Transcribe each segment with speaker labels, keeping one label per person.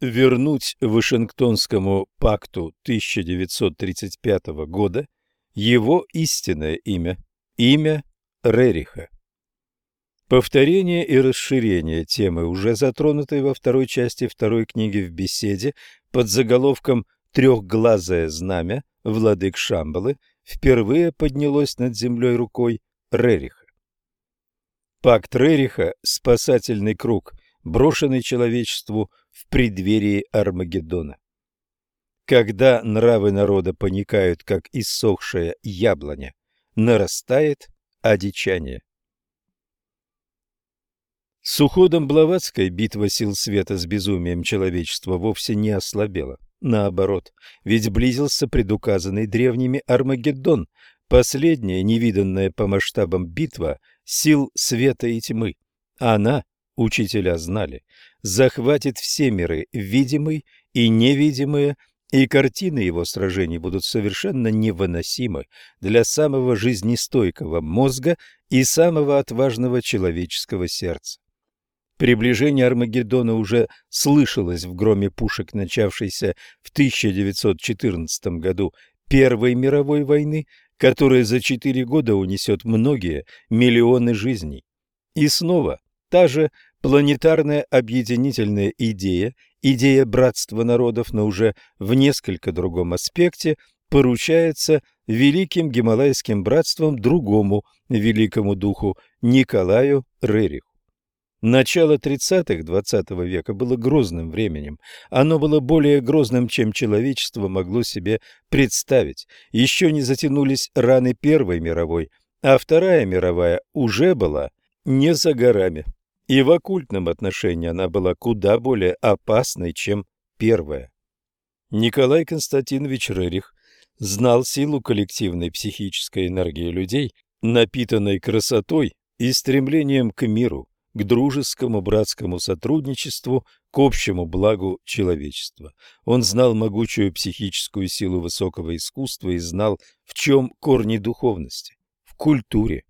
Speaker 1: вернуть Вашингтонскому пакту 1935 года его истинное имя, имя Рериха. Повторение и расширение темы, уже затронутой во второй части второй книги в беседе под заголовком «Трехглазое знамя» владык Шамбалы, впервые поднялось над землей рукой Рериха. Пакт Рериха – спасательный круг, брошенный человечеству в преддверии Армагеддона. Когда нравы народа паникают, как иссохшая яблоня, нарастает одичание. С уходом Блаватской битва сил света с безумием человечества вовсе не ослабела. Наоборот, ведь близился предуказанный древними Армагеддон, последняя невиданная по масштабам битва сил света и тьмы. Она, учителя знали, захватит все миры, видимые и невидимые, и картины его сражений будут совершенно невыносимы для самого жизнестойкого мозга и самого отважного человеческого сердца. Приближение Армагеддона уже слышалось в громе пушек, начавшейся в 1914 году Первой мировой войны, которая за четыре года унесет многие миллионы жизней. И снова та же планетарная объединительная идея, идея братства народов, но уже в несколько другом аспекте, поручается великим гималайским братством другому великому духу Николаю Рериху. Начало 30-х XX века было грозным временем. Оно было более грозным, чем человечество могло себе представить. Еще не затянулись раны Первой мировой, а Вторая мировая уже была не за горами. И в оккультном отношении она была куда более опасной, чем Первая. Николай Константинович Рерих знал силу коллективной психической энергии людей, напитанной красотой и стремлением к миру, к дружескому братскому сотрудничеству, к общему благу человечества. Он знал могучую психическую силу высокого искусства и знал, в чем корни духовности – в культуре.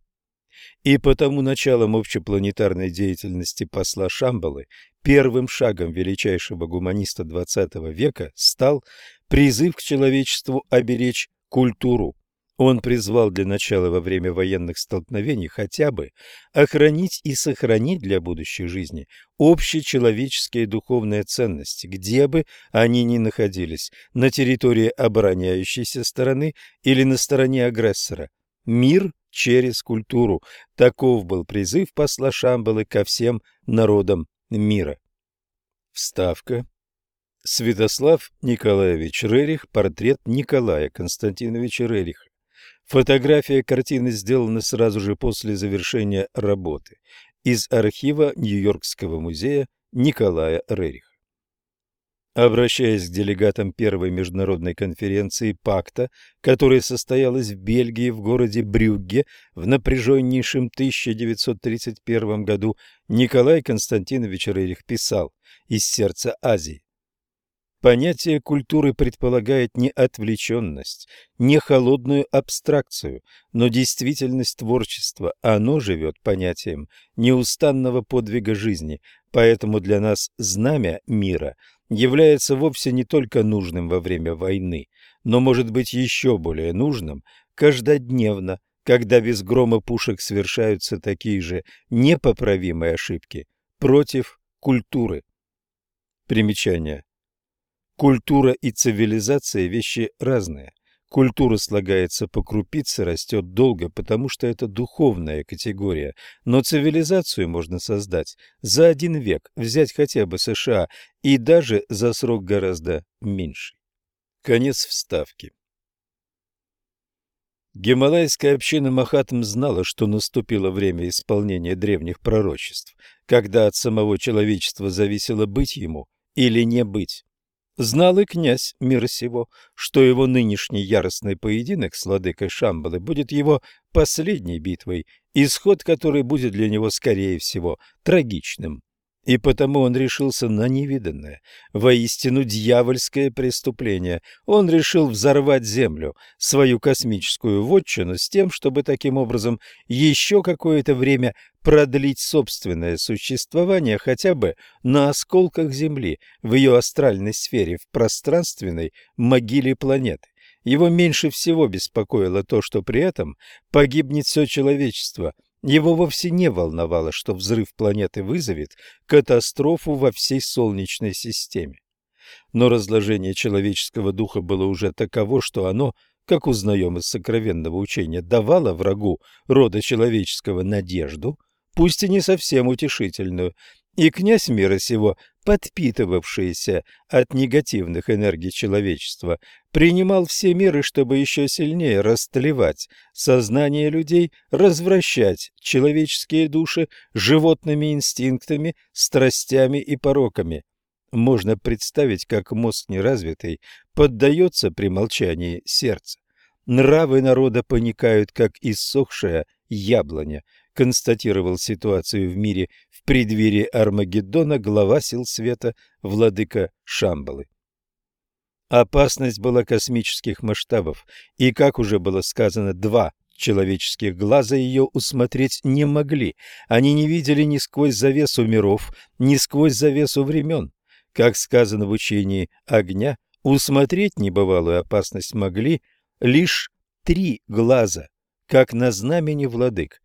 Speaker 1: И потому началом общепланетарной деятельности посла Шамбалы первым шагом величайшего гуманиста XX века стал призыв к человечеству оберечь культуру, он призвал для начала во время военных столкновений хотя бы охранить и сохранить для будущей жизни общечеловеческие духовные ценности, где бы они ни находились, на территории обороняющейся стороны или на стороне агрессора. Мир через культуру. Таков был призыв посла Шамбалы ко всем народам мира. Вставка. Святослав Николаевич Рерих. Портрет Николая Константиновича Рериха. Фотография картины сделана сразу же после завершения работы из архива Нью-Йоркского музея Николая Рериха. Обращаясь к делегатам первой международной конференции Пакта, которая состоялась в Бельгии в городе Брюгге в напряженнейшем 1931 году, Николай Константинович Рерих писал из сердца Азии. Понятие культуры предполагает не отвлеченность, не холодную абстракцию, но действительность творчества. Оно живет понятием неустанного подвига жизни, поэтому для нас знамя мира является вовсе не только нужным во время войны, но может быть еще более нужным каждодневно, когда без грома пушек совершаются такие же непоправимые ошибки против культуры. Примечание. Культура и цивилизация – вещи разные. Культура слагается по крупице, растет долго, потому что это духовная категория. Но цивилизацию можно создать за один век, взять хотя бы США, и даже за срок гораздо меньший. Конец вставки. Гималайская община Махатм знала, что наступило время исполнения древних пророчеств, когда от самого человечества зависело быть ему или не быть. Знал и князь мира сего, что его нынешний яростный поединок с владыкой Шамбалы будет его последней битвой, исход которой будет для него, скорее всего, трагичным. И потому он решился на невиданное, воистину дьявольское преступление. Он решил взорвать Землю, свою космическую вотчину, с тем, чтобы таким образом еще какое-то время продлить собственное существование хотя бы на осколках Земли, в ее астральной сфере, в пространственной могиле планеты. Его меньше всего беспокоило то, что при этом погибнет все человечество – его вовсе не волновало, что взрыв планеты вызовет катастрофу во всей Солнечной системе. Но разложение человеческого духа было уже таково, что оно, как узнаем из сокровенного учения, давало врагу рода человеческого надежду, пусть и не совсем утешительную, и князь мира сего, подпитывавшийся от негативных энергий человечества, принимал все меры, чтобы еще сильнее растлевать сознание людей, развращать человеческие души животными инстинктами, страстями и пороками. Можно представить, как мозг неразвитый поддается при молчании сердца. Нравы народа паникают, как иссохшая яблоня, констатировал ситуацию в мире в преддверии Армагеддона глава сил света владыка Шамбалы. Опасность была космических масштабов, и, как уже было сказано, два человеческих глаза ее усмотреть не могли. Они не видели ни сквозь завесу миров, ни сквозь завесу времен. Как сказано в учении огня, усмотреть небывалую опасность могли лишь три глаза, как на знамени владык.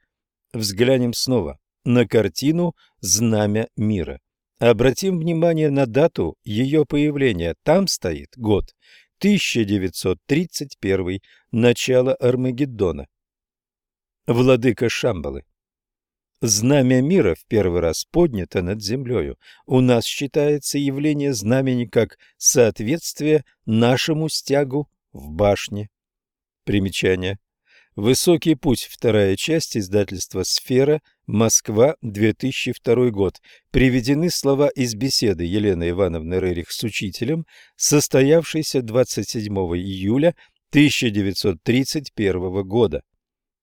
Speaker 1: Взглянем снова на картину «Знамя мира». Обратим внимание на дату ее появления. Там стоит год 1931, начало Армагеддона. Владыка Шамбалы. Знамя мира в первый раз поднято над землею. У нас считается явление знамени как соответствие нашему стягу в башне. Примечание. Высокий путь. Вторая часть. Издательства «Сфера». Москва. 2002 год. Приведены слова из беседы Елены Ивановны Рерих с учителем, состоявшейся 27 июля 1931 года.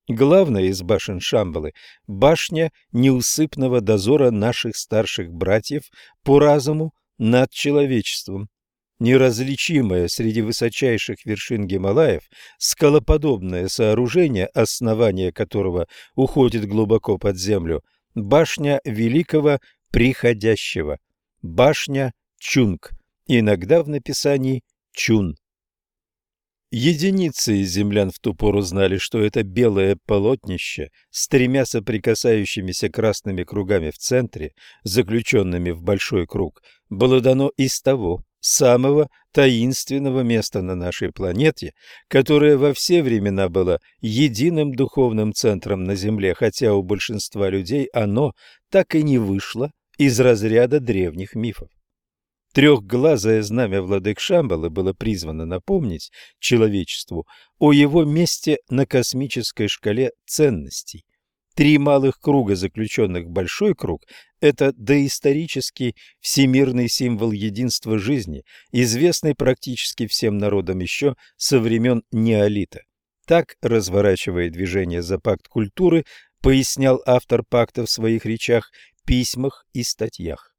Speaker 1: Главная из башен Шамбалы – башня неусыпного дозора наших старших братьев по разуму над человечеством неразличимое среди высочайших вершин Гималаев, скалоподобное сооружение, основание которого уходит глубоко под землю, башня великого приходящего, башня Чунг, иногда в написании Чун. Единицы из землян в ту пору знали, что это белое полотнище с тремя соприкасающимися красными кругами в центре, заключенными в большой круг, было дано из того, самого таинственного места на нашей планете, которое во все времена было единым духовным центром на Земле, хотя у большинства людей оно так и не вышло из разряда древних мифов. Трехглазое знамя владык Шамбалы было призвано напомнить человечеству о его месте на космической шкале ценностей. Три малых круга, заключенных в большой круг, это доисторический всемирный символ единства жизни, известный практически всем народам еще со времен неолита. Так, разворачивая движение за пакт культуры, пояснял автор пакта в своих речах, письмах и статьях.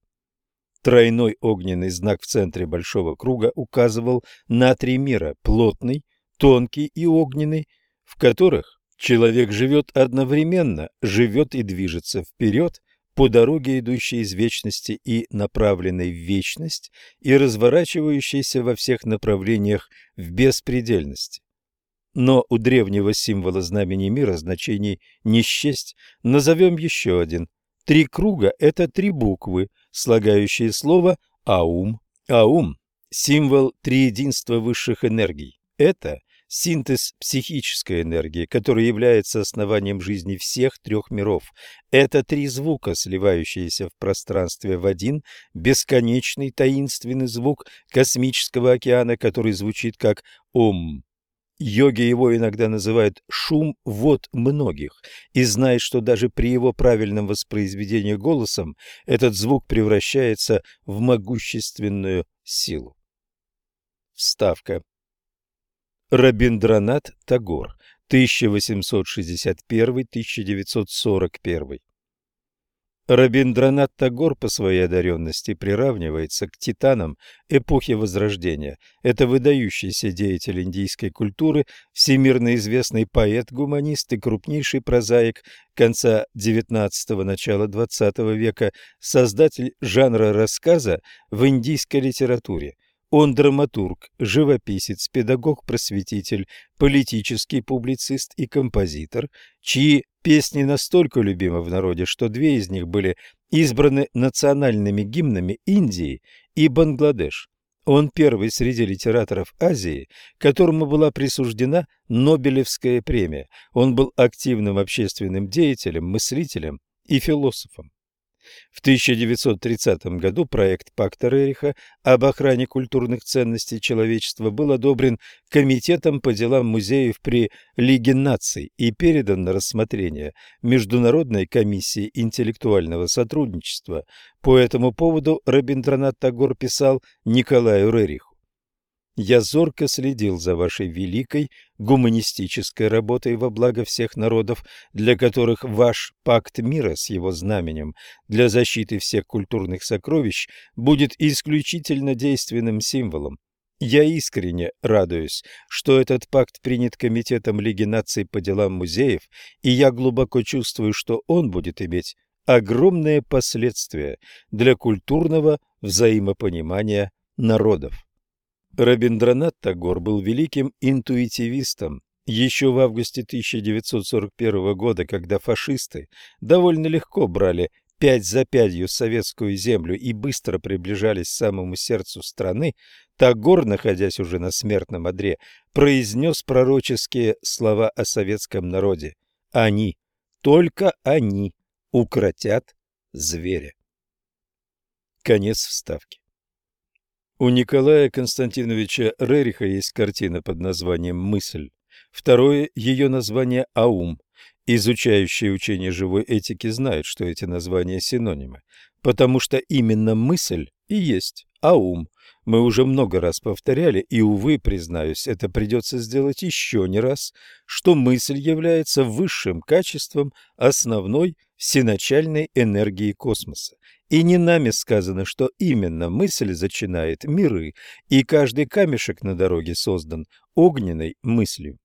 Speaker 1: Тройной огненный знак в центре большого круга указывал на три мира – плотный, тонкий и огненный, в которых человек живет одновременно, живет и движется вперед по дороге, идущей из вечности и направленной в вечность, и разворачивающейся во всех направлениях в беспредельности. Но у древнего символа знамени мира значений не счесть. Назовем еще один. Три круга – это три буквы, слагающие слово «аум». Аум – символ триединства высших энергий. Это синтез психической энергии, который является основанием жизни всех трех миров. Это три звука, сливающиеся в пространстве в один бесконечный таинственный звук космического океана, который звучит как «Ом». Йоги его иногда называют «шум вод многих» и знают, что даже при его правильном воспроизведении голосом этот звук превращается в могущественную силу. Вставка. Рабиндранат Тагор, 1861-1941. Рабиндранат Тагор по своей одаренности приравнивается к титанам эпохи Возрождения. Это выдающийся деятель индийской культуры, всемирно известный поэт, гуманист и крупнейший прозаик конца XIX – начала XX века, создатель жанра рассказа в индийской литературе. Он драматург, живописец, педагог-просветитель, политический публицист и композитор, чьи песни настолько любимы в народе, что две из них были избраны национальными гимнами Индии и Бангладеш. Он первый среди литераторов Азии, которому была присуждена Нобелевская премия. Он был активным общественным деятелем, мыслителем и философом. В 1930 году проект Пакта Рериха об охране культурных ценностей человечества был одобрен Комитетом по делам музеев при Лиге наций и передан на рассмотрение Международной комиссии интеллектуального сотрудничества. По этому поводу Рабиндранат Тагор писал Николаю Рериху. Я зорко следил за вашей великой гуманистической работой во благо всех народов, для которых ваш пакт мира с его знаменем для защиты всех культурных сокровищ будет исключительно действенным символом. Я искренне радуюсь, что этот пакт принят Комитетом Лиги наций по делам музеев, и я глубоко чувствую, что он будет иметь огромные последствия для культурного взаимопонимания народов. Рабиндранат Тагор был великим интуитивистом. Еще в августе 1941 года, когда фашисты довольно легко брали пять за пятью советскую землю и быстро приближались к самому сердцу страны, Тагор, находясь уже на смертном одре, произнес пророческие слова о советском народе. Они, только они, укротят зверя. Конец вставки. У Николая Константиновича Рериха есть картина под названием «Мысль». Второе – ее название «Аум». Изучающие учение живой этики знают, что эти названия синонимы, потому что именно мысль и есть аум. Мы уже много раз повторяли, и, увы, признаюсь, это придется сделать еще не раз, что мысль является высшим качеством основной всеначальной энергии космоса и не нами сказано, что именно мысль зачинает миры, и каждый камешек на дороге создан огненной мыслью.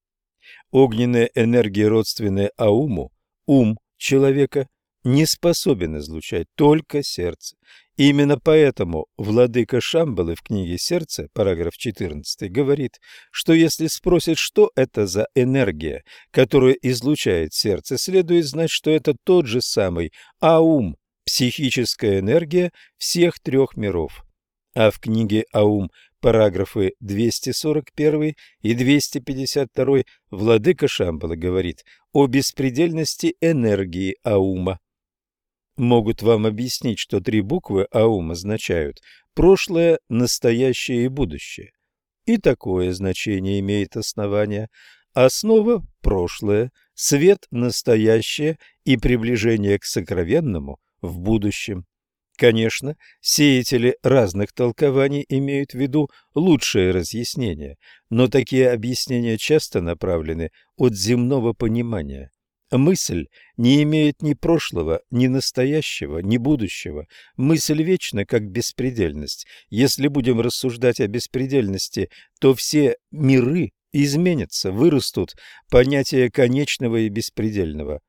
Speaker 1: Огненная энергия, родственная Ауму, ум человека, не способен излучать только сердце. Именно поэтому владыка Шамбалы в книге «Сердце», параграф 14, говорит, что если спросят, что это за энергия, которую излучает сердце, следует знать, что это тот же самый Аум, психическая энергия всех трех миров. А в книге «Аум» параграфы 241 и 252 владыка Шамбала говорит о беспредельности энергии Аума. Могут вам объяснить, что три буквы Аум означают прошлое, настоящее и будущее. И такое значение имеет основание. Основа – прошлое, свет – настоящее и приближение к сокровенному в будущем. Конечно, сеятели разных толкований имеют в виду лучшее разъяснение, но такие объяснения часто направлены от земного понимания. Мысль не имеет ни прошлого, ни настоящего, ни будущего. Мысль вечна, как беспредельность. Если будем рассуждать о беспредельности, то все миры изменятся, вырастут понятия конечного и беспредельного.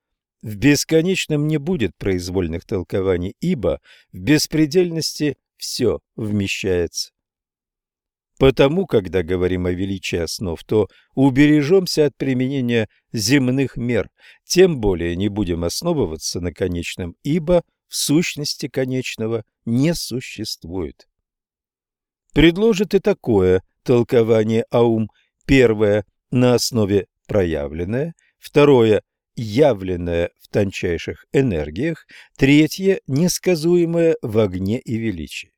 Speaker 1: В бесконечном не будет произвольных толкований, ибо в беспредельности все вмещается. Потому, когда говорим о величии основ, то убережемся от применения земных мер, тем более не будем основываться на конечном, ибо в сущности конечного не существует. Предложит и такое толкование Аум. Первое – на основе проявленное, второе – явленное в тончайших энергиях, третье – несказуемое в огне и величии.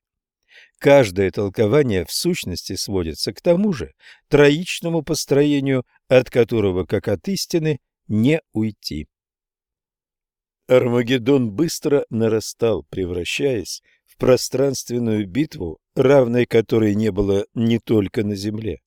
Speaker 1: Каждое толкование в сущности сводится к тому же троичному построению, от которого, как от истины, не уйти. Армагеддон быстро нарастал, превращаясь в пространственную битву, равной которой не было не только на Земле.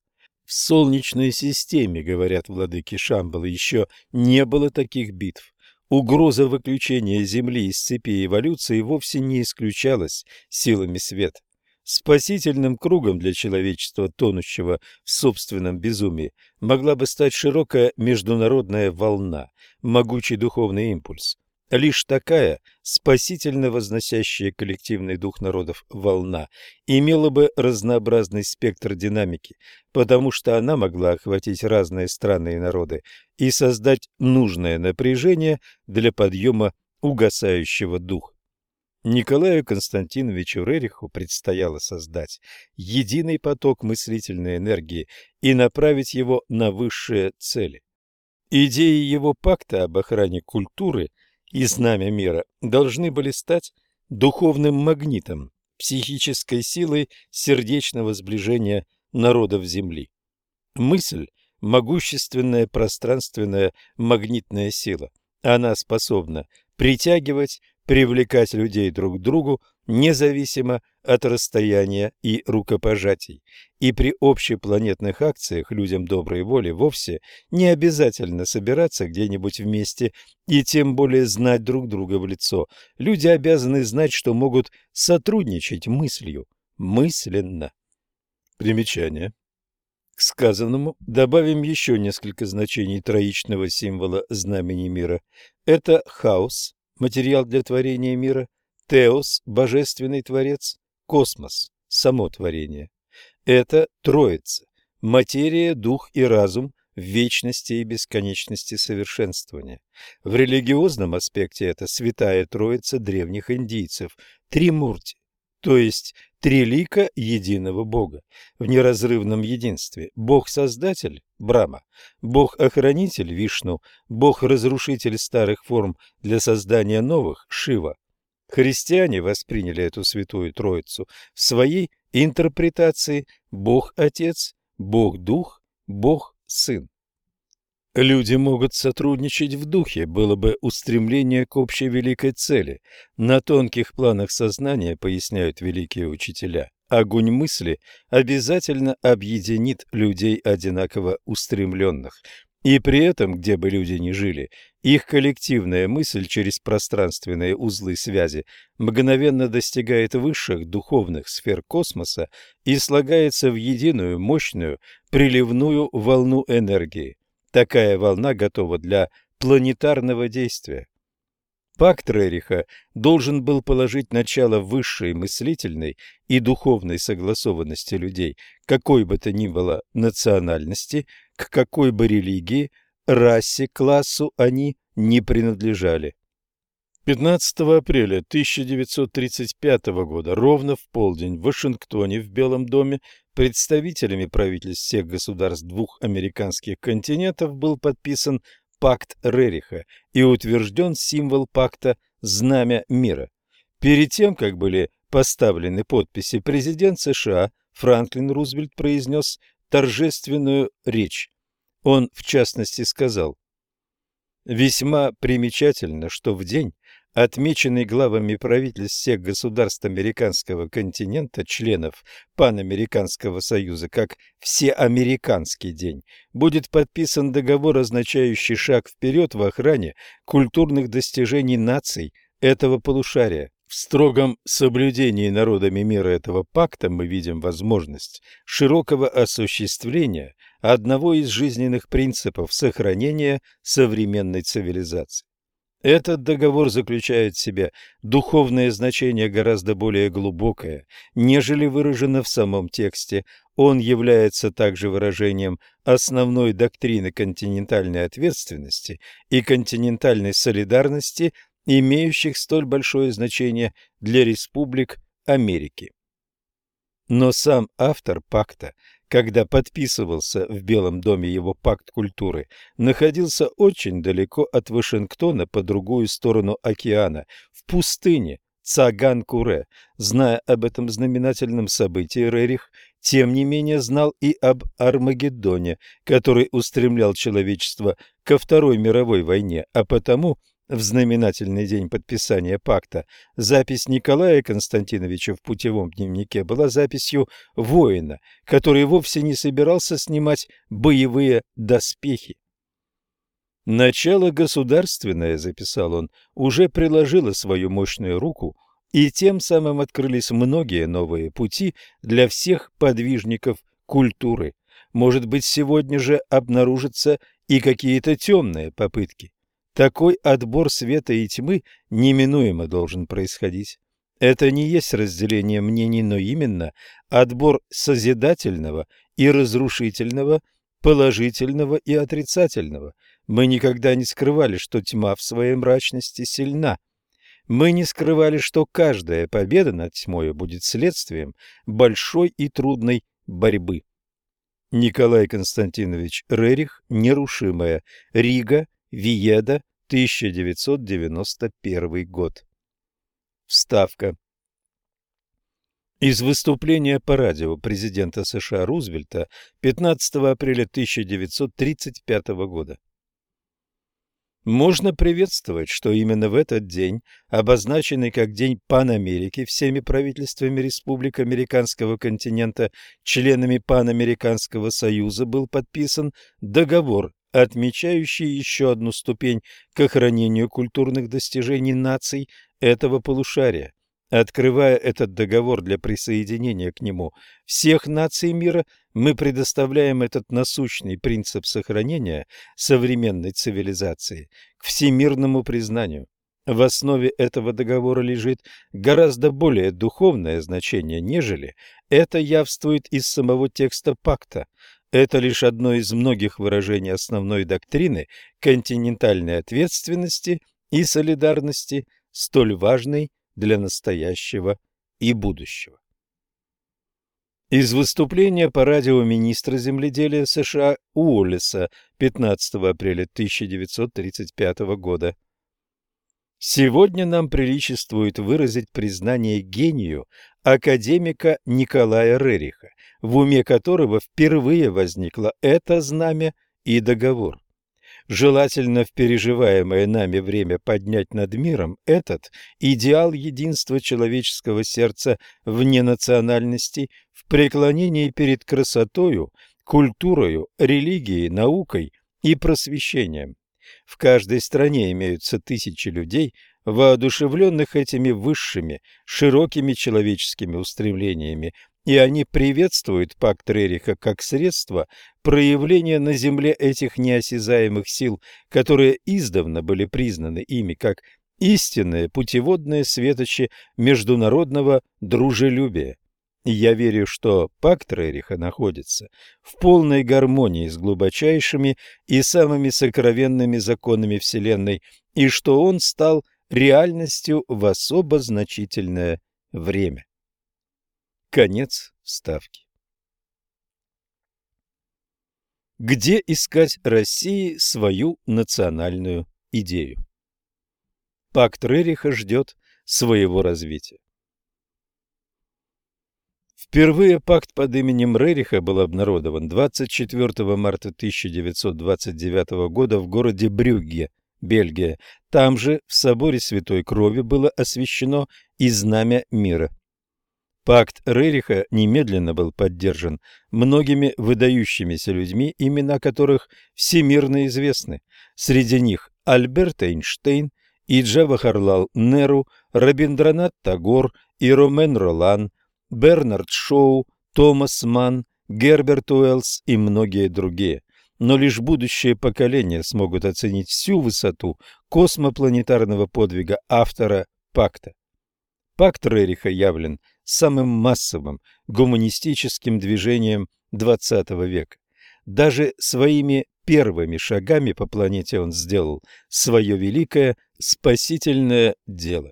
Speaker 1: В Солнечной системе, говорят владыки Шамбалы, еще не было таких битв. угроза выключения Земли из цепи эволюции вовсе не исключалась силами света. Спасительным кругом для человечества, тонущего в собственном безумии, могла бы стать широкая международная волна, могучий духовный импульс. Лишь такая, спасительно возносящая коллективный дух народов волна, имела бы разнообразный спектр динамики, потому что она могла охватить разные страны и народы и создать нужное напряжение для подъема угасающего духа. Николаю Константиновичу Рериху предстояло создать единый поток мыслительной энергии и направить его на высшие цели. Идеи его пакта об охране культуры – и знамя мира должны были стать духовным магнитом, психической силой сердечного сближения народов Земли. Мысль – могущественная пространственная магнитная сила. Она способна притягивать, привлекать людей друг к другу независимо от расстояния и рукопожатий. И при общепланетных акциях людям доброй воли вовсе не обязательно собираться где-нибудь вместе и тем более знать друг друга в лицо. Люди обязаны знать, что могут сотрудничать мыслью, мысленно. Примечание. К сказанному добавим еще несколько значений троичного символа знамени мира. Это хаос, материал для творения мира – Теос – божественный творец, космос – само творение. Это Троица – материя, дух и разум в вечности и бесконечности совершенствования. В религиозном аспекте это святая Троица древних индийцев – Тримурти, то есть три лика единого Бога, в неразрывном единстве. Бог-создатель – Брама, Бог-охранитель – Вишну, Бог-разрушитель старых форм для создания новых – Шива, Христиане восприняли эту святую Троицу в своей интерпретации Бог-Отец, Бог-Дух, Бог-Сын. Люди могут сотрудничать в духе, было бы устремление к общей великой цели. На тонких планах сознания, поясняют великие учителя, огонь мысли обязательно объединит людей одинаково устремленных. И при этом, где бы люди ни жили, их коллективная мысль через пространственные узлы связи мгновенно достигает высших духовных сфер космоса и слагается в единую мощную приливную волну энергии. Такая волна готова для планетарного действия. Пакт Рериха должен был положить начало высшей мыслительной и духовной согласованности людей, какой бы то ни было национальности, к какой бы религии, расе, классу они не принадлежали. 15 апреля 1935 года, ровно в полдень, в Вашингтоне, в Белом доме, представителями правительств всех государств двух американских континентов был подписан пакт Рериха и утвержден символ пакта «Знамя мира». Перед тем, как были поставлены подписи, президент США Франклин Рузвельт произнес торжественную речь. Он, в частности, сказал, «Весьма примечательно, что в день, отмеченный главами правительств всех государств американского континента, членов Панамериканского союза, как Всеамериканский день, будет подписан договор, означающий шаг вперед в охране культурных достижений наций этого полушария. В строгом соблюдении народами мира этого пакта мы видим возможность широкого осуществления одного из жизненных принципов сохранения современной цивилизации. Этот договор заключает в себе духовное значение гораздо более глубокое, нежели выражено в самом тексте. Он является также выражением основной доктрины континентальной ответственности и континентальной солидарности, имеющих столь большое значение для республик Америки. Но сам автор пакта когда подписывался в Белом доме его пакт культуры, находился очень далеко от Вашингтона по другую сторону океана, в пустыне Цаган-Куре. Зная об этом знаменательном событии, Рерих тем не менее знал и об Армагеддоне, который устремлял человечество ко Второй мировой войне, а потому – в знаменательный день подписания пакта запись Николая Константиновича в путевом дневнике была записью воина, который вовсе не собирался снимать боевые доспехи. Начало государственное, записал он, уже приложило свою мощную руку, и тем самым открылись многие новые пути для всех подвижников культуры. Может быть, сегодня же обнаружатся и какие-то темные попытки. Такой отбор света и тьмы неминуемо должен происходить. Это не есть разделение мнений, но именно отбор созидательного и разрушительного, положительного и отрицательного. Мы никогда не скрывали, что тьма в своей мрачности сильна. Мы не скрывали, что каждая победа над тьмой будет следствием большой и трудной борьбы. Николай Константинович Рерих «Нерушимая. Рига. Виеда. 1991 год». Вставка. Из выступления по радио президента США Рузвельта 15 апреля 1935 года. Можно приветствовать, что именно в этот день, обозначенный как День Панамерики всеми правительствами республик американского континента, членами Панамериканского союза был подписан договор, отмечающий еще одну ступень к охранению культурных достижений наций этого полушария. Открывая этот договор для присоединения к нему всех наций мира, мы предоставляем этот насущный принцип сохранения современной цивилизации к всемирному признанию. В основе этого договора лежит гораздо более духовное значение, нежели это явствует из самого текста пакта. Это лишь одно из многих выражений основной доктрины континентальной ответственности и солидарности, столь важной для настоящего и будущего. Из выступления по радио министра земледелия США Уоллеса 15 апреля 1935 года. Сегодня нам приличествует выразить признание гению академика Николая Рериха, в уме которого впервые возникло это знамя и договор. Желательно в переживаемое нами время поднять над миром этот идеал единства человеческого сердца вне национальностей, в преклонении перед красотою, культурою, религией, наукой и просвещением. В каждой стране имеются тысячи людей, воодушевленных этими высшими, широкими человеческими устремлениями, и они приветствуют пакт Рериха как средство проявления на земле этих неосязаемых сил, которые издавна были признаны ими как истинное путеводное светочи международного дружелюбия. Я верю, что пакт Рериха находится в полной гармонии с глубочайшими и самыми сокровенными законами Вселенной, и что он стал реальностью в особо значительное время. Конец вставки. Где искать России свою национальную идею? Пакт Рериха ждет своего развития. Впервые пакт под именем Рериха был обнародован 24 марта 1929 года в городе Брюгге, Бельгия. Там же, в соборе Святой Крови, было освящено и знамя мира. Пакт Рериха немедленно был поддержан многими выдающимися людьми, имена которых всемирно известны. Среди них Альберт Эйнштейн и Джавахарлал Неру, Рабиндранат Тагор и Ромен Ролан, Бернард Шоу, Томас Манн, Герберт Уэллс и многие другие. Но лишь будущее поколение смогут оценить всю высоту космопланетарного подвига автора пакта. Пакт Рериха явлен самым массовым гуманистическим движением XX века. Даже своими первыми шагами по планете он сделал свое великое спасительное дело.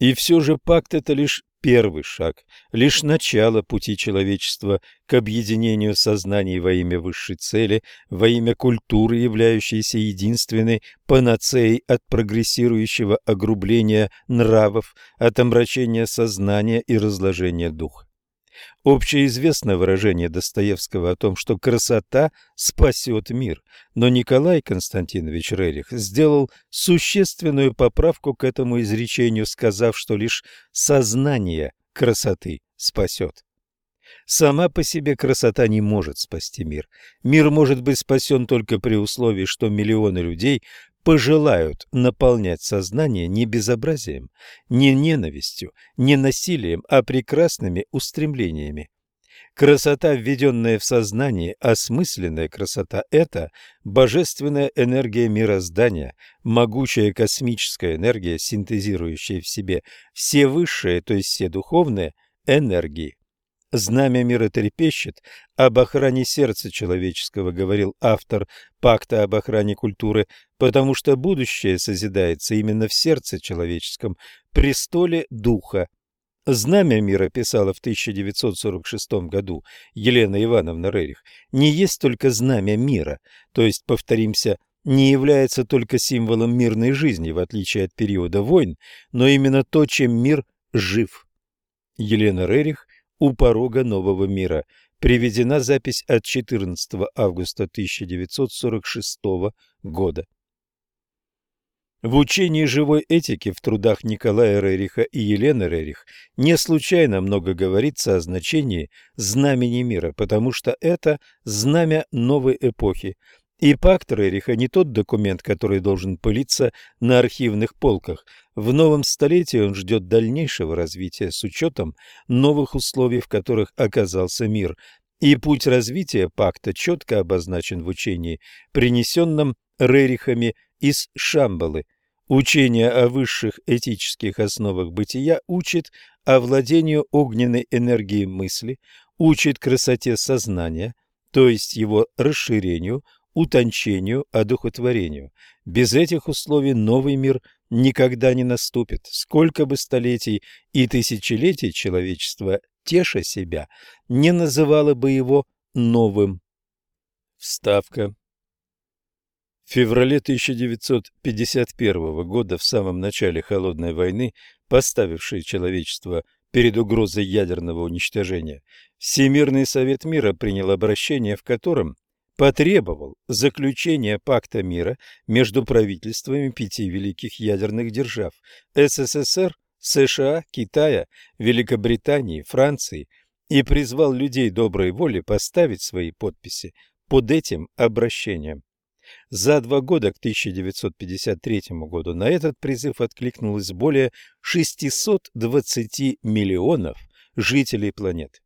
Speaker 1: И все же пакт – это лишь первый шаг, лишь начало пути человечества к объединению сознаний во имя высшей цели, во имя культуры, являющейся единственной панацеей от прогрессирующего огрубления нравов, от омрачения сознания и разложения духа. Общеизвестно выражение Достоевского о том, что красота спасет мир, но Николай Константинович Рерих сделал существенную поправку к этому изречению, сказав, что лишь сознание красоты спасет. Сама по себе красота не может спасти мир. Мир может быть спасен только при условии, что миллионы людей пожелают наполнять сознание не безобразием, не ненавистью, не насилием, а прекрасными устремлениями. Красота, введенная в сознание, осмысленная красота – это божественная энергия мироздания, могучая космическая энергия, синтезирующая в себе все высшие, то есть все духовные, энергии. Знамя мира трепещет об охране сердца человеческого, говорил автор пакта об охране культуры, потому что будущее созидается именно в сердце человеческом, престоле духа. Знамя мира, писала в 1946 году Елена Ивановна Рерих, не есть только знамя мира, то есть, повторимся, не является только символом мирной жизни, в отличие от периода войн, но именно то, чем мир жив. Елена Рерих у порога нового мира. Приведена запись от 14 августа 1946 года. В учении живой этики в трудах Николая Рериха и Елены Рерих не случайно много говорится о значении знамени мира, потому что это знамя новой эпохи, и пакт Рериха не тот документ, который должен пылиться на архивных полках. В новом столетии он ждет дальнейшего развития с учетом новых условий, в которых оказался мир. И путь развития пакта четко обозначен в учении, принесенном Рерихами из Шамбалы. Учение о высших этических основах бытия учит о владению огненной энергией мысли, учит красоте сознания, то есть его расширению, утончению, одухотворению. Без этих условий новый мир никогда не наступит. Сколько бы столетий и тысячелетий человечество, теша себя, не называло бы его новым. Вставка. В феврале 1951 года, в самом начале Холодной войны, поставившей человечество перед угрозой ядерного уничтожения, Всемирный Совет Мира принял обращение, в котором потребовал заключения пакта мира между правительствами пяти великих ядерных держав – СССР, США, Китая, Великобритании, Франции и призвал людей доброй воли поставить свои подписи под этим обращением. За два года к 1953 году на этот призыв откликнулось более 620 миллионов жителей планеты.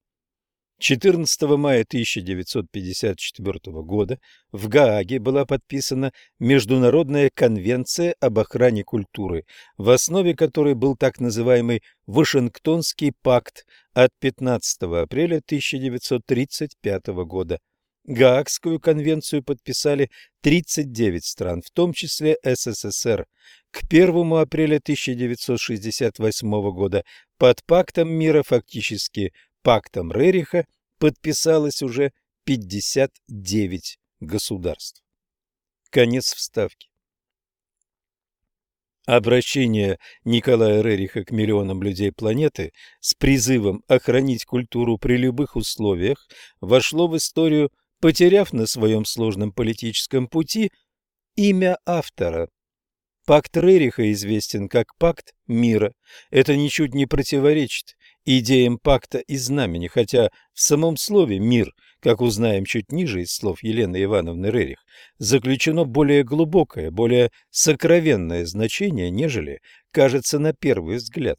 Speaker 1: 14 мая 1954 года в Гааге была подписана Международная конвенция об охране культуры, в основе которой был так называемый Вашингтонский пакт от 15 апреля 1935 года. Гаагскую конвенцию подписали 39 стран, в том числе СССР. К 1 апреля 1968 года под пактом мира фактически пактом Рериха подписалось уже 59 государств. Конец вставки. Обращение Николая Рериха к миллионам людей планеты с призывом охранить культуру при любых условиях вошло в историю, потеряв на своем сложном политическом пути имя автора. Пакт Рериха известен как пакт мира. Это ничуть не противоречит идеям пакта и знамени, хотя в самом слове «мир», как узнаем чуть ниже из слов Елены Ивановны Рерих, заключено более глубокое, более сокровенное значение, нежели кажется на первый взгляд.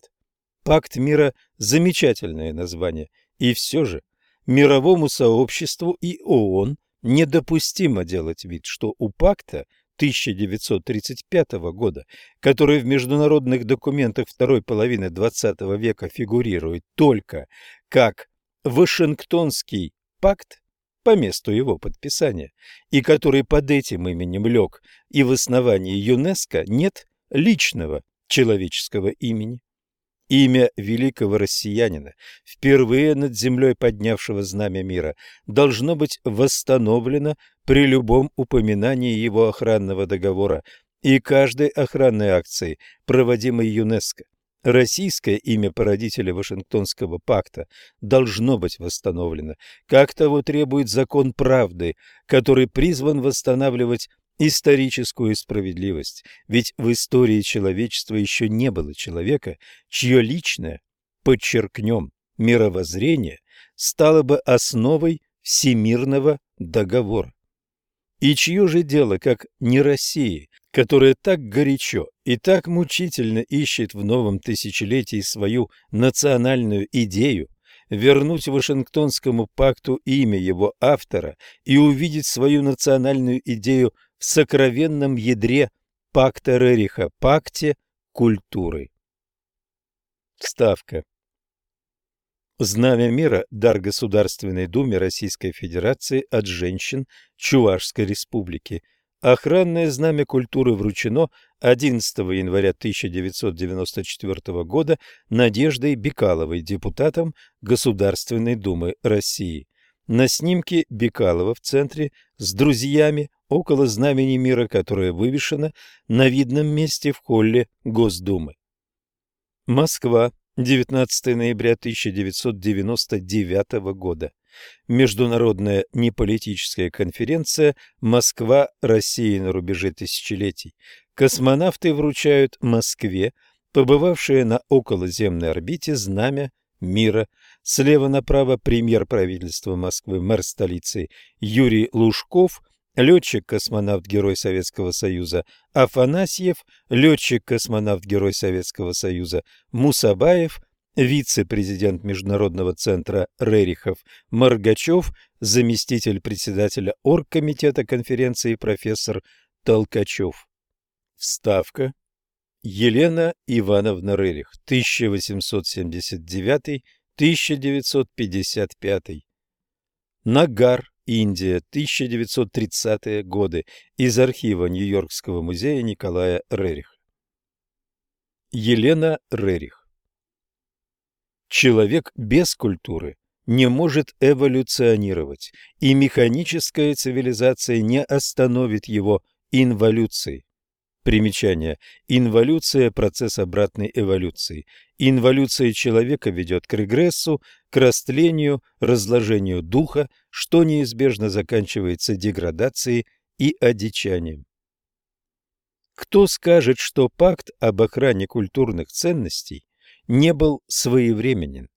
Speaker 1: Пакт мира – замечательное название, и все же мировому сообществу и ООН недопустимо делать вид, что у пакта 1935 года, который в международных документах второй половины XX века фигурирует только как Вашингтонский пакт по месту его подписания, и который под этим именем лег и в основании ЮНЕСКО, нет личного человеческого имени. Имя великого россиянина, впервые над землей поднявшего знамя мира, должно быть восстановлено при любом упоминании его охранного договора и каждой охранной акции, проводимой ЮНЕСКО. Российское имя породителя Вашингтонского пакта должно быть восстановлено, как того требует закон правды, который призван восстанавливать историческую справедливость, ведь в истории человечества еще не было человека, чье личное, подчеркнем, мировоззрение стало бы основой всемирного договора. И чье же дело, как не России, которая так горячо и так мучительно ищет в новом тысячелетии свою национальную идею, вернуть Вашингтонскому пакту имя его автора и увидеть свою национальную идею в сокровенном ядре пакта Рериха, пакте культуры. Ставка. Знамя мира – дар Государственной Думе Российской Федерации от женщин Чувашской Республики. Охранное знамя культуры вручено 11 января 1994 года Надеждой Бекаловой, депутатом Государственной Думы России. На снимке Бекалова в центре с друзьями около знамени мира, которое вывешено на видном месте в холле Госдумы. Москва, 19 ноября 1999 года. Международная неполитическая конференция «Москва. Россия на рубеже тысячелетий». Космонавты вручают Москве, побывавшие на околоземной орбите, знамя мира. Слева направо премьер правительства Москвы, мэр столицы Юрий Лужков – летчик-космонавт-герой Советского Союза Афанасьев, летчик-космонавт-герой Советского Союза Мусабаев, вице-президент Международного центра Рерихов Маргачев, заместитель председателя оргкомитета конференции профессор Толкачев. Вставка. Елена Ивановна Рерих, 1879-1955. Нагар, Индия, 1930-е годы. Из архива Нью-Йоркского музея Николая Рерих. Елена Рерих. Человек без культуры не может эволюционировать, и механическая цивилизация не остановит его инволюции. Примечание. Инволюция – процесс обратной эволюции. Инволюция человека ведет к регрессу, к растлению, разложению духа, что неизбежно заканчивается деградацией и одичанием. Кто скажет, что пакт об охране культурных ценностей не был своевременен?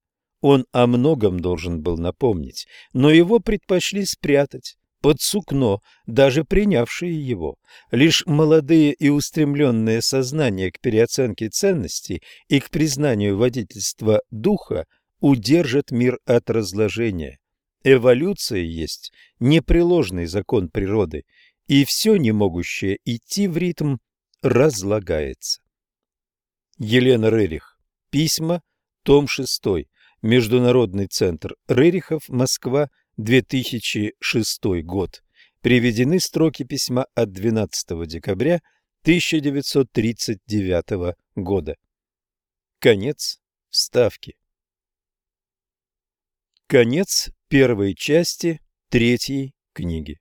Speaker 1: Он о многом должен был напомнить, но его предпочли спрятать, под сукно, даже принявшие его. Лишь молодые и устремленные сознания к переоценке ценностей и к признанию водительства духа удержат мир от разложения. Эволюция есть непреложный закон природы, и все не могущее идти в ритм разлагается. Елена Рерих. Письма. Том 6. Международный центр Рерихов. Москва. 2006 год. Приведены строки письма от 12 декабря 1939 года. Конец вставки. Конец первой части третьей книги.